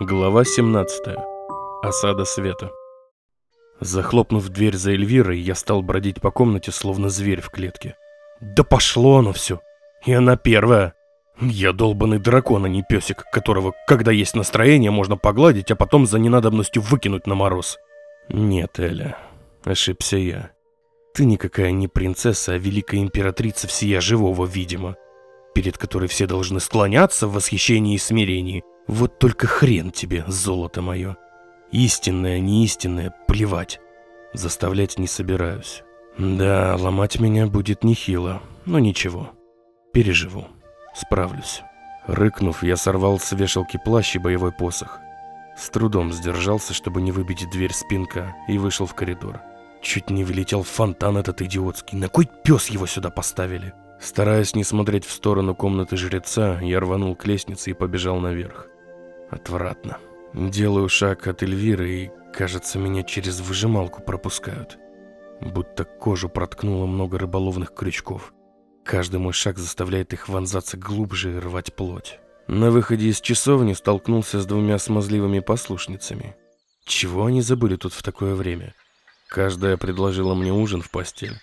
Глава 17. Осада света. Захлопнув дверь за Эльвирой, я стал бродить по комнате, словно зверь в клетке. Да пошло оно все. И она первая. Я долбанный дракон, а не песик, которого, когда есть настроение, можно погладить, а потом за ненадобностью выкинуть на мороз. Нет, Эля, ошибся я. Ты никакая не принцесса, а великая императрица всея живого, видимо, перед которой все должны склоняться в восхищении и смирении. Вот только хрен тебе, золото мое. Истинное, неистинное, плевать. Заставлять не собираюсь. Да, ломать меня будет нехило, но ничего. Переживу. Справлюсь. Рыкнув, я сорвал с вешалки плащ и боевой посох. С трудом сдержался, чтобы не выбить дверь спинка, и вышел в коридор. Чуть не вылетел в фонтан этот идиотский. На кой пес его сюда поставили? Стараясь не смотреть в сторону комнаты жреца, я рванул к лестнице и побежал наверх. Отвратно. Делаю шаг от Эльвиры и, кажется, меня через выжималку пропускают. Будто кожу проткнуло много рыболовных крючков. Каждый мой шаг заставляет их вонзаться глубже и рвать плоть. На выходе из часовни столкнулся с двумя смазливыми послушницами. Чего они забыли тут в такое время? Каждая предложила мне ужин в постель.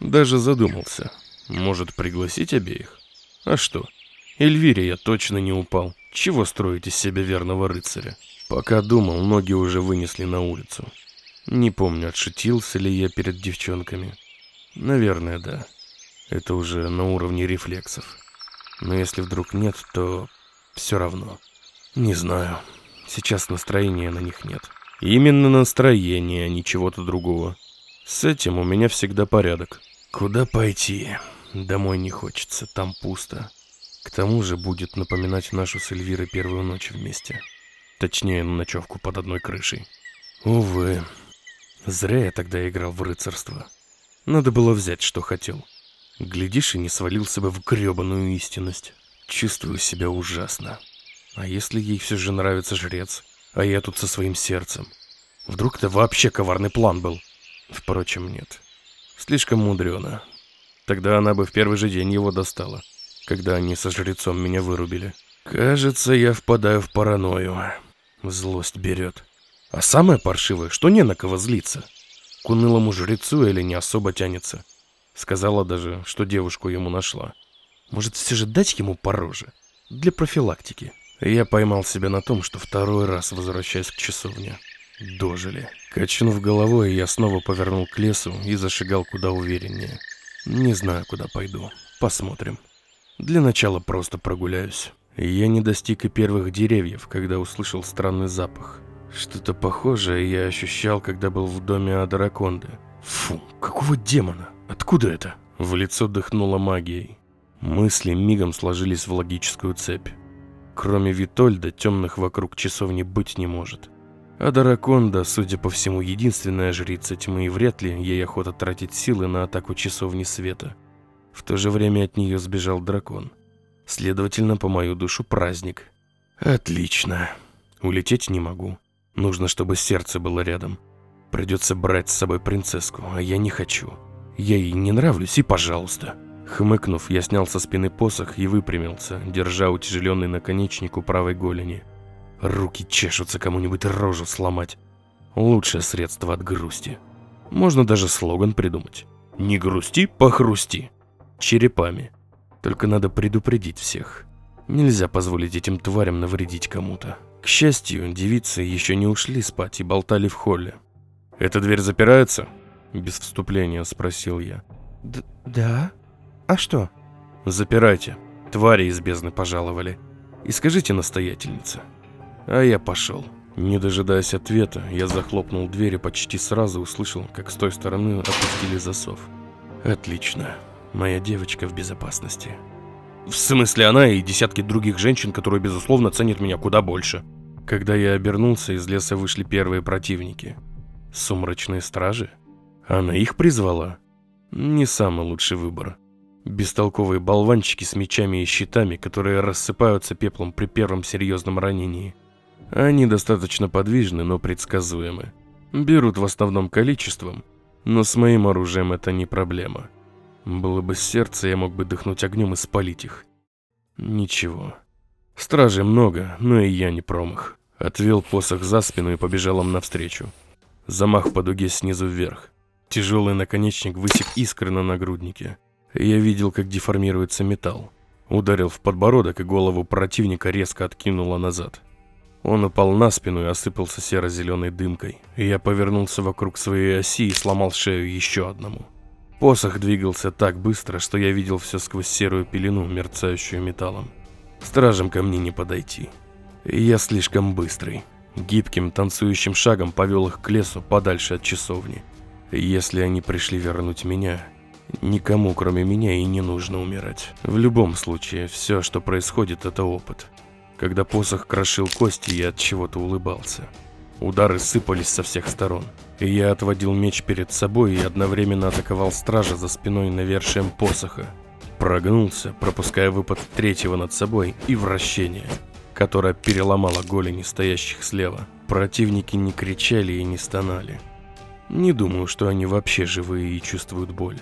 Даже задумался. Может, пригласить обеих? А что? Эльвире я точно не упал. Чего строить из себя верного рыцаря? Пока думал, ноги уже вынесли на улицу. Не помню, отшутился ли я перед девчонками. Наверное, да. Это уже на уровне рефлексов. Но если вдруг нет, то все равно. Не знаю. Сейчас настроения на них нет. Именно настроение, а не чего-то другого. С этим у меня всегда порядок. Куда пойти? Домой не хочется, там пусто. К тому же будет напоминать нашу с Эльвирой первую ночь вместе. Точнее, ночевку под одной крышей. Увы. Зря я тогда играл в рыцарство. Надо было взять, что хотел. Глядишь, и не свалился бы в гребаную истинность. Чувствую себя ужасно. А если ей все же нравится жрец, а я тут со своим сердцем? Вдруг это вообще коварный план был? Впрочем, нет. Слишком мудрено. Тогда она бы в первый же день его достала когда они со жрецом меня вырубили. Кажется, я впадаю в паранойю. Злость берет. А самое паршивое, что не на кого злиться. К унылому жрецу или не особо тянется. Сказала даже, что девушку ему нашла. Может, все же дать ему пороже? Для профилактики. Я поймал себя на том, что второй раз возвращаюсь к часовне. Дожили. Качнув головой, я снова повернул к лесу и зашагал куда увереннее. Не знаю, куда пойду. Посмотрим. Для начала просто прогуляюсь. Я не достиг и первых деревьев, когда услышал странный запах. Что-то похожее я ощущал, когда был в доме Адараконды. Фу, какого демона? Откуда это? В лицо дыхнуло магией. Мысли мигом сложились в логическую цепь. Кроме Витольда, темных вокруг часовни быть не может. А Дараконда, судя по всему, единственная жрица тьмы, и вряд ли ей охота тратить силы на атаку часовни света. В то же время от нее сбежал дракон. Следовательно, по мою душу праздник. Отлично. Улететь не могу. Нужно, чтобы сердце было рядом. Придется брать с собой принцесску, а я не хочу. Я ей не нравлюсь, и пожалуйста. Хмыкнув, я снял со спины посох и выпрямился, держа утяжеленный наконечник у правой голени. Руки чешутся кому-нибудь рожу сломать. Лучшее средство от грусти. Можно даже слоган придумать. «Не грусти, похрусти» черепами. Только надо предупредить всех. Нельзя позволить этим тварям навредить кому-то. К счастью, девицы еще не ушли спать и болтали в холле. «Эта дверь запирается?» Без вступления спросил я. Д «Да? А что?» «Запирайте. Твари из бездны пожаловали. И скажите настоятельнице». А я пошел. Не дожидаясь ответа, я захлопнул дверь и почти сразу услышал, как с той стороны опустили засов. «Отлично. Моя девочка в безопасности. В смысле она и десятки других женщин, которые, безусловно, ценят меня куда больше. Когда я обернулся, из леса вышли первые противники. Сумрачные стражи? Она их призвала? Не самый лучший выбор. Бестолковые болванчики с мечами и щитами, которые рассыпаются пеплом при первом серьезном ранении. Они достаточно подвижны, но предсказуемы. Берут в основном количеством, но с моим оружием это не проблема. Было бы сердце, я мог бы дыхнуть огнем и спалить их. Ничего. Стражей много, но и я не промах. Отвел посох за спину и побежал им навстречу. Замах по дуге снизу вверх. Тяжелый наконечник высек искры на нагруднике. Я видел, как деформируется металл. Ударил в подбородок, и голову противника резко откинуло назад. Он упал на спину и осыпался серо-зеленой дымкой. Я повернулся вокруг своей оси и сломал шею еще одному. Посох двигался так быстро, что я видел все сквозь серую пелену, мерцающую металлом. Стражам ко мне не подойти. Я слишком быстрый. Гибким, танцующим шагом повел их к лесу подальше от часовни. Если они пришли вернуть меня, никому кроме меня и не нужно умирать. В любом случае, все, что происходит, это опыт. Когда посох крошил кости, я от чего-то улыбался. Удары сыпались со всех сторон, я отводил меч перед собой и одновременно атаковал стража за спиной навершием посоха. Прогнулся, пропуская выпад третьего над собой и вращение, которое переломало голени стоящих слева. Противники не кричали и не стонали. Не думаю, что они вообще живые и чувствуют боль.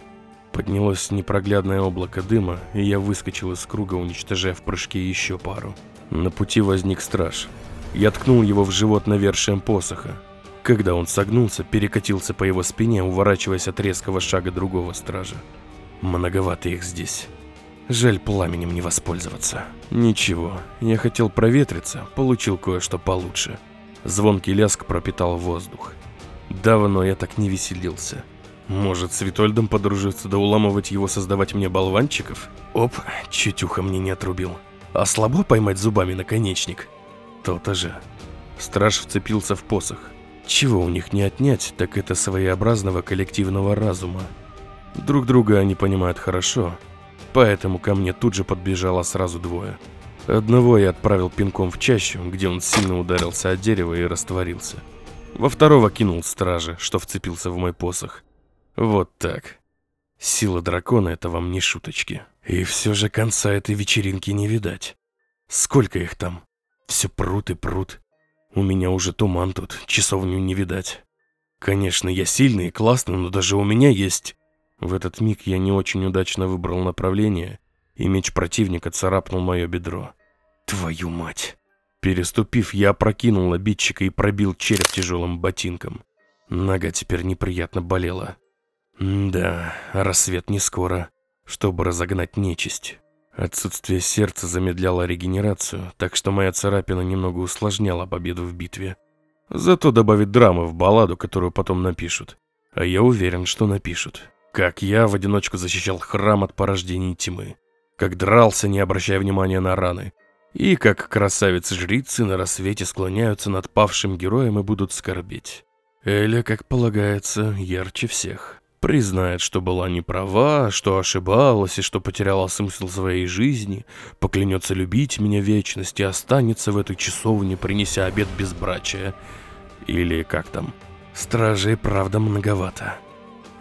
Поднялось непроглядное облако дыма, и я выскочил из круга, уничтожая в прыжке еще пару. На пути возник страж, я ткнул его в живот навершием посоха. Когда он согнулся, перекатился по его спине, уворачиваясь от резкого шага другого стража. Многовато их здесь. Жаль пламенем не воспользоваться. Ничего, я хотел проветриться, получил кое-что получше. Звонкий ляск пропитал воздух. Давно я так не веселился. Может, с Витольдом подружиться да уламывать его создавать мне болванчиков? Оп, чуть ухо мне не отрубил. А слабо поймать зубами наконечник? То-то же. Страж вцепился в посох. Чего у них не отнять, так это своеобразного коллективного разума. Друг друга они понимают хорошо, поэтому ко мне тут же подбежало сразу двое. Одного я отправил пинком в чащу, где он сильно ударился от дерева и растворился. Во второго кинул стража, что вцепился в мой посох. Вот так. Сила дракона — это вам не шуточки. И все же конца этой вечеринки не видать. Сколько их там? Все прут и прут. У меня уже туман тут, часовню не видать. Конечно, я сильный и классный, но даже у меня есть... В этот миг я не очень удачно выбрал направление, и меч противника царапнул мое бедро. Твою мать! Переступив, я опрокинул обидчика и пробил череп тяжелым ботинком. Нога теперь неприятно болела. М да, рассвет не скоро, чтобы разогнать нечисть. Отсутствие сердца замедляло регенерацию, так что моя царапина немного усложняла победу в битве. Зато добавит драмы в балладу, которую потом напишут. А я уверен, что напишут. Как я в одиночку защищал храм от порождений тьмы. Как дрался, не обращая внимания на раны. И как красавицы-жрицы на рассвете склоняются над павшим героем и будут скорбеть. Эля, как полагается, ярче всех признает, что была не права, что ошибалась и что потеряла смысл своей жизни, поклянется любить меня вечность и останется в этой часовне, принеся обед безбрачия. Или как там? Стражей, правда, многовато.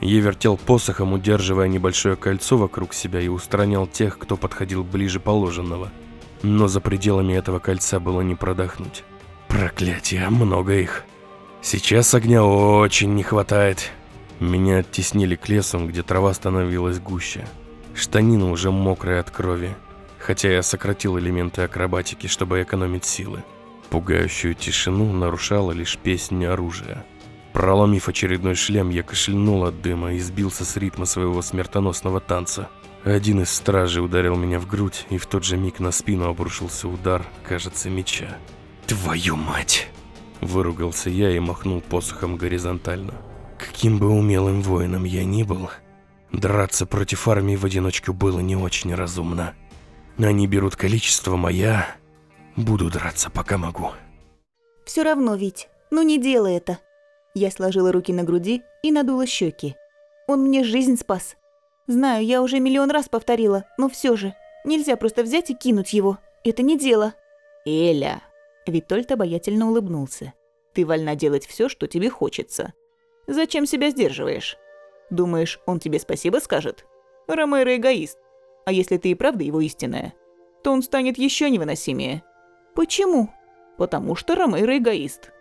Я вертел посохом, удерживая небольшое кольцо вокруг себя и устранял тех, кто подходил ближе положенного. Но за пределами этого кольца было не продохнуть. Проклятие, много их. Сейчас огня очень не хватает. Меня оттеснили к лесу, где трава становилась гуще. Штанина уже мокрая от крови, хотя я сократил элементы акробатики, чтобы экономить силы. Пугающую тишину нарушала лишь песня оружия. Проломив очередной шлем, я кашельнул от дыма и сбился с ритма своего смертоносного танца. Один из стражей ударил меня в грудь, и в тот же миг на спину обрушился удар, кажется, меча. «Твою мать!» Выругался я и махнул посохом горизонтально. Каким бы умелым воином я ни был, драться против армии в одиночку было не очень разумно. Они берут количество, моя... Буду драться, пока могу. Все равно, ведь, ну не делай это. Я сложила руки на груди и надула щеки. Он мне жизнь спас. Знаю, я уже миллион раз повторила, но все же. Нельзя просто взять и кинуть его. Это не дело. Эля. Витольд обаятельно улыбнулся. Ты вольна делать все, что тебе хочется. Зачем себя сдерживаешь? Думаешь, он тебе спасибо скажет? Ромеро эгоист. А если ты и правда его истинная, то он станет еще невыносимее. Почему? Потому что Ромеро эгоист.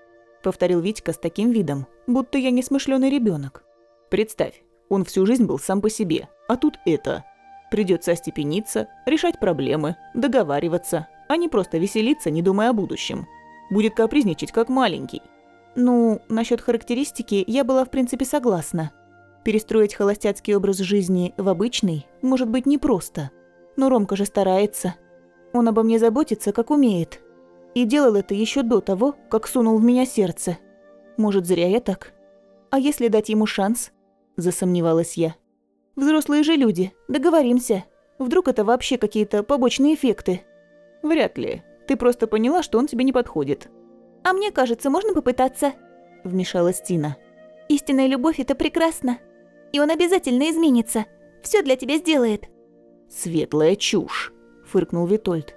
Повторил Витька с таким видом, будто я несмышленый ребенок. Представь, он всю жизнь был сам по себе, а тут это. Придется остепениться, решать проблемы, договариваться, а не просто веселиться, не думая о будущем. Будет капризничать, как маленький. Ну, насчет характеристики я была в принципе согласна. Перестроить холостяцкий образ жизни в обычный может быть непросто. Но Ромка же старается. Он обо мне заботится, как умеет. И делал это еще до того, как сунул в меня сердце. Может, зря я так? А если дать ему шанс? Засомневалась я. Взрослые же люди, договоримся. Вдруг это вообще какие-то побочные эффекты? Вряд ли. Ты просто поняла, что он тебе не подходит. А мне кажется, можно попытаться, вмешалась Тина. Истинная любовь это прекрасно. И он обязательно изменится. Все для тебя сделает. Светлая чушь, фыркнул Витольд.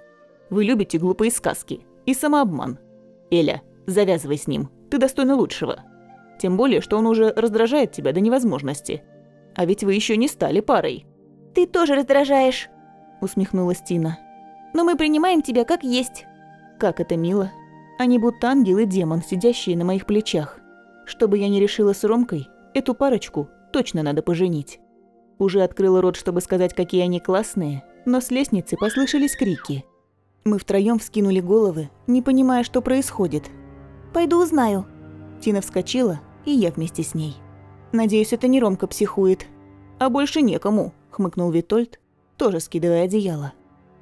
Вы любите глупые сказки и самообман. Эля, завязывай с ним. Ты достойна лучшего. Тем более, что он уже раздражает тебя до невозможности. А ведь вы еще не стали парой. Ты тоже раздражаешь, усмехнулась Тина. Но мы принимаем тебя как есть. Как это мило. Они будто ангел и демон, сидящие на моих плечах. Чтобы я не решила с Ромкой, эту парочку точно надо поженить. Уже открыла рот, чтобы сказать, какие они классные, но с лестницы послышались крики. Мы втроем вскинули головы, не понимая, что происходит. «Пойду узнаю». Тина вскочила, и я вместе с ней. «Надеюсь, это не Ромка психует». «А больше некому», — хмыкнул Витольд, тоже скидывая одеяло.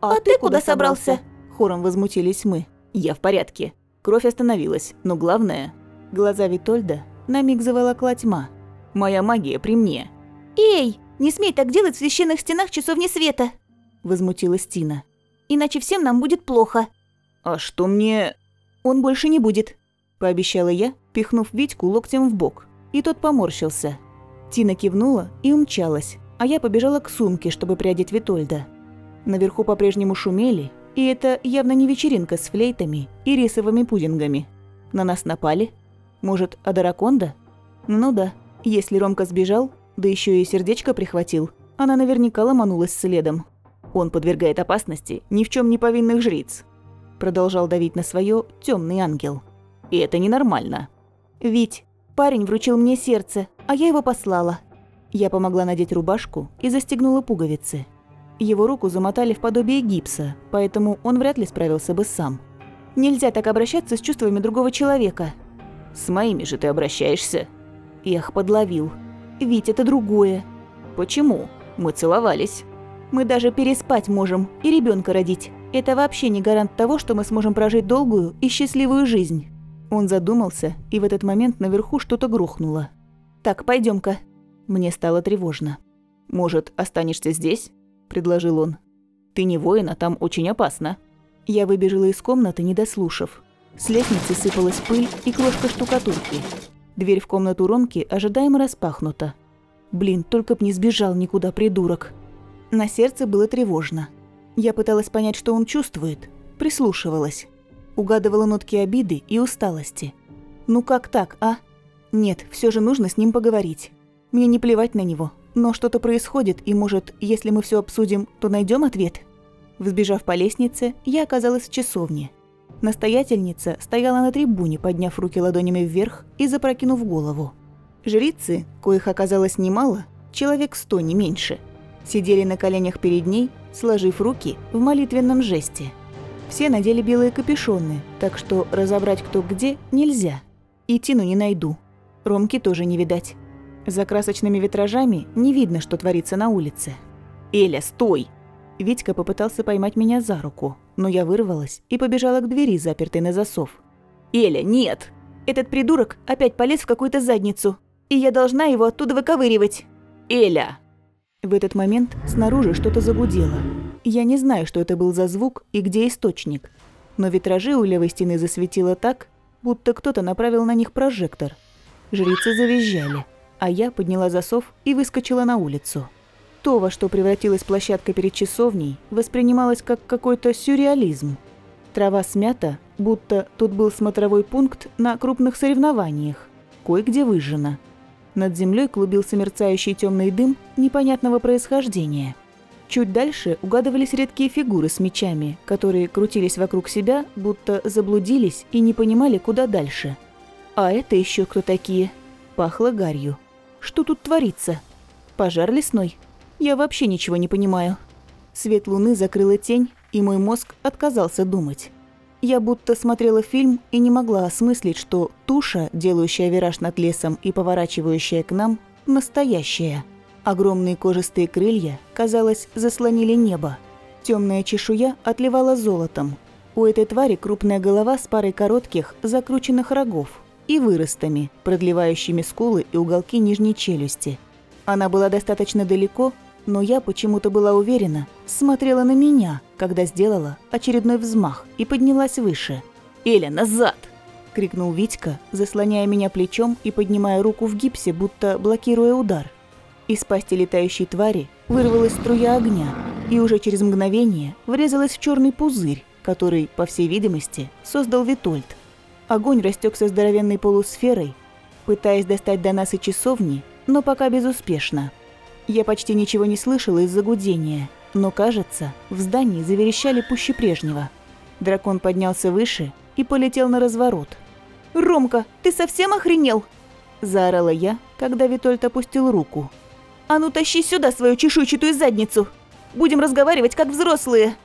«А, а ты куда собрался?» Хором возмутились мы. «Я в порядке. Кровь остановилась, но главное...» Глаза Витольда на миг заволокла тьма. «Моя магия при мне». «Эй, не смей так делать в священных стенах часовни света!» Возмутилась Тина. «Иначе всем нам будет плохо». «А что мне...» «Он больше не будет», – пообещала я, пихнув Витьку локтем в бок. И тот поморщился. Тина кивнула и умчалась, а я побежала к сумке, чтобы приодеть Витольда. Наверху по-прежнему шумели, и это явно не вечеринка с флейтами и рисовыми пудингами. На нас напали? Может, Адараконда? Ну да, если Ромка сбежал, да еще и сердечко прихватил, она наверняка ломанулась следом. Он подвергает опасности ни в чем не повинных жриц. Продолжал давить на свое темный ангел. И это ненормально. Ведь парень вручил мне сердце, а я его послала. Я помогла надеть рубашку и застегнула пуговицы. Его руку замотали в подобие гипса, поэтому он вряд ли справился бы сам. Нельзя так обращаться с чувствами другого человека. С моими же ты обращаешься. Эх, подловил. Ведь это другое. Почему? Мы целовались. Мы даже переспать можем и ребенка родить. Это вообще не гарант того, что мы сможем прожить долгую и счастливую жизнь. Он задумался, и в этот момент наверху что-то грохнуло. Так, пойдем-ка. Мне стало тревожно. Может, останешься здесь? Предложил он. «Ты не воин, а там очень опасно». Я выбежала из комнаты, не дослушав. С лестницы сыпалась пыль и крошка штукатурки. Дверь в комнату Ромки ожидаемо распахнута. Блин, только б не сбежал никуда, придурок. На сердце было тревожно. Я пыталась понять, что он чувствует, прислушивалась. Угадывала нотки обиды и усталости. Ну как так, а? Нет, все же нужно с ним поговорить. Мне не плевать на него, но что-то происходит, и, может, если мы все обсудим, то найдем ответ? Взбежав по лестнице, я оказалась в часовне. Настоятельница стояла на трибуне, подняв руки ладонями вверх и запрокинув голову. Жрицы, коих оказалось немало, человек сто, не меньше, сидели на коленях перед ней, сложив руки в молитвенном жесте. Все надели белые капюшоны, так что разобрать кто где нельзя. И Тину не найду. Ромки тоже не видать. За красочными витражами не видно, что творится на улице. «Эля, стой!» Витька попытался поймать меня за руку, но я вырвалась и побежала к двери, запертой на засов. «Эля, нет! Этот придурок опять полез в какую-то задницу, и я должна его оттуда выковыривать!» «Эля!» В этот момент снаружи что-то загудело. Я не знаю, что это был за звук и где источник, но витражи у левой стены засветило так, будто кто-то направил на них прожектор. Жрицы завизжали а я подняла засов и выскочила на улицу. То, во что превратилась площадка перед часовней, воспринималось как какой-то сюрреализм. Трава смята, будто тут был смотровой пункт на крупных соревнованиях, кое-где выжжена. Над землей клубился мерцающий темный дым непонятного происхождения. Чуть дальше угадывались редкие фигуры с мечами, которые крутились вокруг себя, будто заблудились и не понимали, куда дальше. А это еще кто такие? Пахло гарью. Что тут творится? Пожар лесной? Я вообще ничего не понимаю. Свет луны закрыла тень, и мой мозг отказался думать. Я будто смотрела фильм и не могла осмыслить, что туша, делающая вираж над лесом и поворачивающая к нам, настоящая. Огромные кожистые крылья, казалось, заслонили небо. Темная чешуя отливала золотом. У этой твари крупная голова с парой коротких, закрученных рогов и выростами, продлевающими скулы и уголки нижней челюсти. Она была достаточно далеко, но я почему-то была уверена, смотрела на меня, когда сделала очередной взмах и поднялась выше. «Эля, назад!» – крикнул Витька, заслоняя меня плечом и поднимая руку в гипсе, будто блокируя удар. Из пасти летающей твари вырвалась струя огня и уже через мгновение врезалась в черный пузырь, который, по всей видимости, создал Витольд. Огонь растекся здоровенной полусферой, пытаясь достать до нас и часовни, но пока безуспешно. Я почти ничего не слышала из-за гудения, но, кажется, в здании заверещали пуще прежнего. Дракон поднялся выше и полетел на разворот. «Ромка, ты совсем охренел?» Заорала я, когда Витольд опустил руку. «А ну тащи сюда свою чешуйчатую задницу! Будем разговаривать как взрослые!»